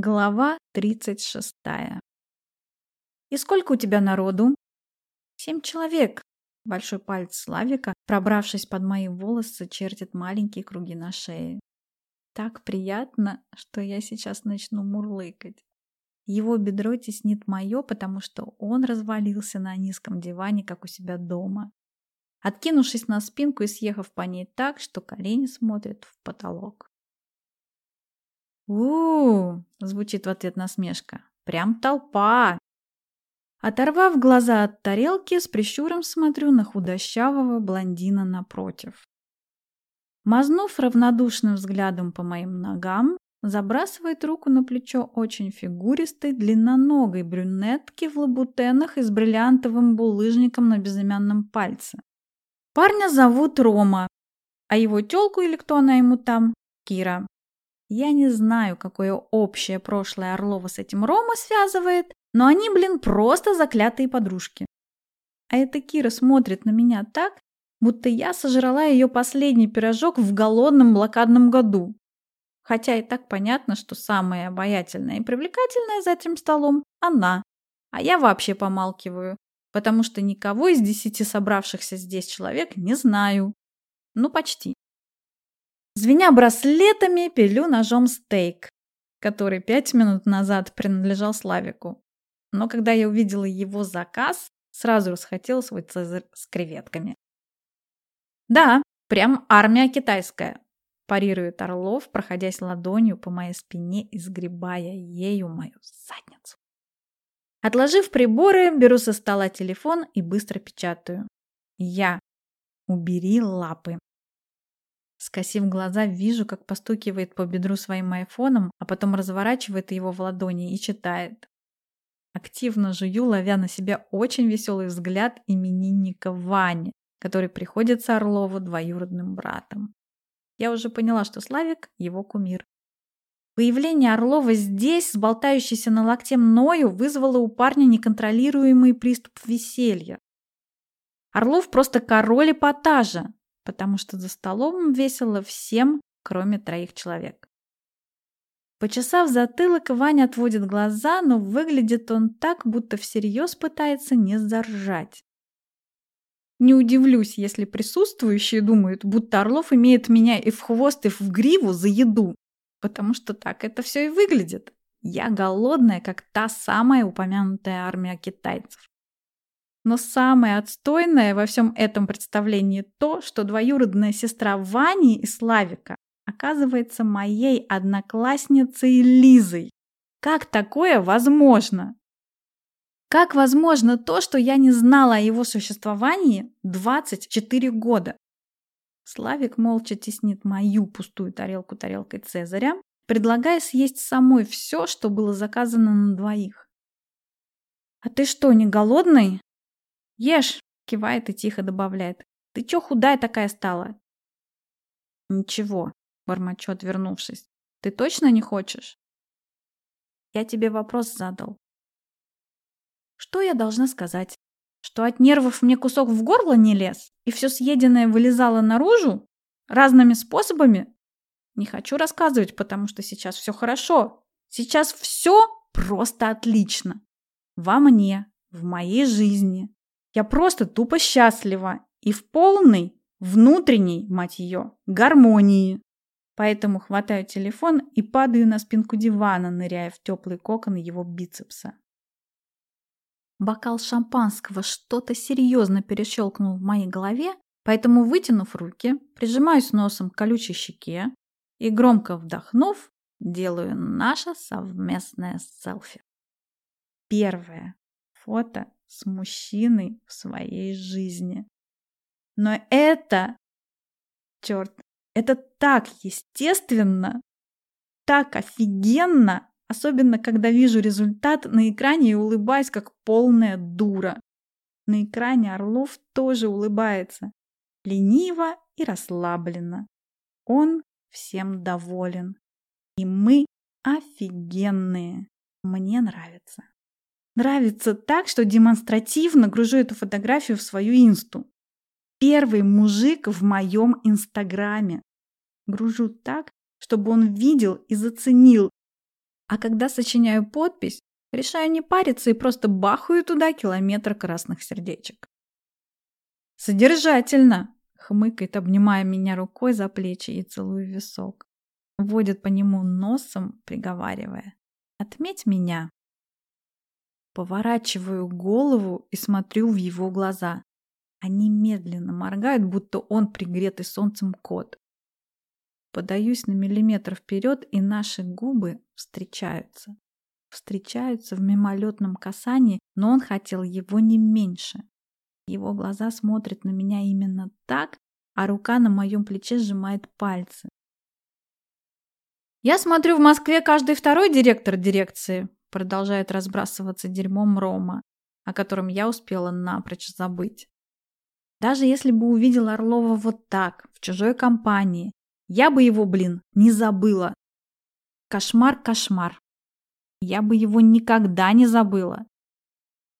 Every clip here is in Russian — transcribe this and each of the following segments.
Глава 36. «И сколько у тебя народу?» «Семь человек». Большой палец Славика, пробравшись под мои волосы, чертит маленькие круги на шее. Так приятно, что я сейчас начну мурлыкать. Его бедро теснит мое, потому что он развалился на низком диване, как у себя дома. Откинувшись на спинку и съехав по ней так, что колени смотрят в потолок у звучит в ответ насмешка. «Прям толпа!» Оторвав глаза от тарелки, с прищуром смотрю на худощавого блондина напротив. Мазнув равнодушным взглядом по моим ногам, забрасывает руку на плечо очень фигуристой, длинноногой брюнетки в лабутенах и с бриллиантовым булыжником на безымянном пальце. Парня зовут Рома, а его тёлку или кто она ему там – Кира. Я не знаю, какое общее прошлое Орлова с этим Рома связывает, но они, блин, просто заклятые подружки. А эта Кира смотрит на меня так, будто я сожрала ее последний пирожок в голодном блокадном году. Хотя и так понятно, что самая обаятельная и привлекательная за этим столом – она. А я вообще помалкиваю, потому что никого из десяти собравшихся здесь человек не знаю. Ну, почти. Звеня браслетами, пилю ножом стейк, который пять минут назад принадлежал Славику. Но когда я увидела его заказ, сразу расхотел свой цезарь с креветками. «Да, прям армия китайская», – парирует Орлов, проходясь ладонью по моей спине и сгребая ею мою задницу. Отложив приборы, беру со стола телефон и быстро печатаю. «Я. Убери лапы». Скосив глаза, вижу, как постукивает по бедру своим айфоном, а потом разворачивает его в ладони и читает. Активно жую, ловя на себя очень веселый взгляд именинника Вани, который приходится Орлову двоюродным братом. Я уже поняла, что Славик – его кумир. Появление Орлова здесь, с на локте мною, вызвало у парня неконтролируемый приступ веселья. Орлов просто король эпатажа, потому что за столом весело всем, кроме троих человек. Почесав затылок, Ваня отводит глаза, но выглядит он так, будто всерьез пытается не заржать. Не удивлюсь, если присутствующие думают, будто Орлов имеет меня и в хвост, и в гриву за еду, потому что так это все и выглядит. Я голодная, как та самая упомянутая армия китайцев. Но самое отстойное во всем этом представлении то, что двоюродная сестра Вани и Славика оказывается моей одноклассницей Лизой. Как такое возможно? Как возможно то, что я не знала о его существовании 24 года? Славик молча теснит мою пустую тарелку тарелкой Цезаря, предлагая съесть самой все, что было заказано на двоих. «А ты что, не голодный?» «Ешь!» – кивает и тихо добавляет. «Ты чё худая такая стала?» «Ничего», – бормочу, отвернувшись. «Ты точно не хочешь?» «Я тебе вопрос задал». «Что я должна сказать? Что от нервов мне кусок в горло не лез, и все съеденное вылезало наружу? Разными способами? Не хочу рассказывать, потому что сейчас все хорошо. Сейчас все просто отлично. Во мне, в моей жизни, я просто тупо счастлива и в полной, внутренней, мать ее, гармонии. Поэтому хватаю телефон и падаю на спинку дивана, ныряя в теплый кокон его бицепса. Бокал шампанского что-то серьезно перещелкнул в моей голове, поэтому, вытянув руки, прижимаюсь носом к колючей щеке и, громко вдохнув, делаю наше совместное селфи. Первое фото с мужчиной в своей жизни. Но это, черт, это так естественно, так офигенно, особенно когда вижу результат на экране и улыбаюсь, как полная дура. На экране Орлов тоже улыбается, лениво и расслабленно. Он всем доволен. И мы офигенные. Мне нравится. Нравится так, что демонстративно гружу эту фотографию в свою инсту. Первый мужик в моем инстаграме. Гружу так, чтобы он видел и заценил. А когда сочиняю подпись, решаю не париться и просто бахаю туда километр красных сердечек. «Содержательно!» — хмыкает, обнимая меня рукой за плечи и целуя висок. Водит по нему носом, приговаривая. «Отметь меня!» Поворачиваю голову и смотрю в его глаза. Они медленно моргают, будто он пригретый солнцем кот. Подаюсь на миллиметр вперед, и наши губы встречаются. Встречаются в мимолетном касании, но он хотел его не меньше. Его глаза смотрят на меня именно так, а рука на моем плече сжимает пальцы. «Я смотрю, в Москве каждый второй директор дирекции», продолжает разбрасываться дерьмом Рома, о котором я успела напрочь забыть. Даже если бы увидела Орлова вот так, в чужой компании, я бы его, блин, не забыла. Кошмар, кошмар. Я бы его никогда не забыла.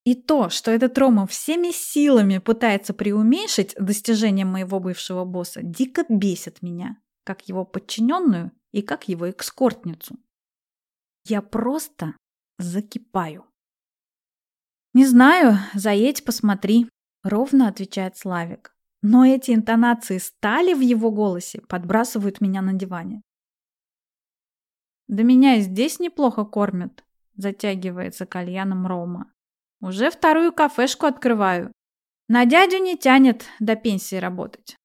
И то, что этот Рома всеми силами пытается преуменьшить достижения моего бывшего босса, дико бесит меня, как его подчиненную и как его экскортницу. Я просто закипаю. «Не знаю, заедь, посмотри», — ровно отвечает Славик. Но эти интонации стали в его голосе подбрасывают меня на диване. «Да меня и здесь неплохо кормят», — затягивается кальяном Рома. «Уже вторую кафешку открываю. На дядю не тянет до пенсии работать».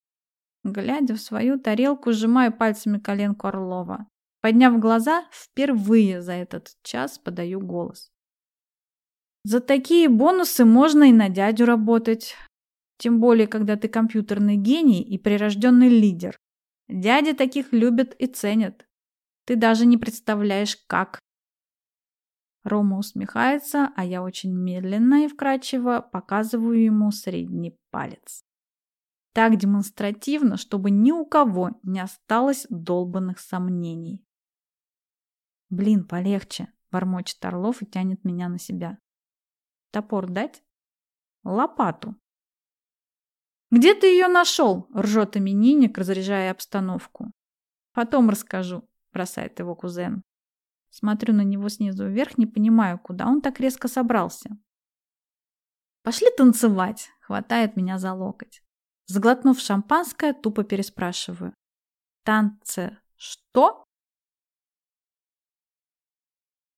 Глядя в свою тарелку, сжимаю пальцами коленку Орлова. Подняв глаза, впервые за этот час подаю голос. За такие бонусы можно и на дядю работать. Тем более, когда ты компьютерный гений и прирожденный лидер. Дяди таких любят и ценят. Ты даже не представляешь, как. Рома усмехается, а я очень медленно и вкрадчиво показываю ему средний палец. Так демонстративно, чтобы ни у кого не осталось долбанных сомнений. «Блин, полегче!» – бормочет Орлов и тянет меня на себя. «Топор дать?» «Лопату!» «Где ты ее нашел?» – ржет именинник, разряжая обстановку. «Потом расскажу», – бросает его кузен. Смотрю на него снизу вверх, не понимаю, куда он так резко собрался. «Пошли танцевать!» – хватает меня за локоть. Заглотнув шампанское, тупо переспрашиваю. «Танцы что?»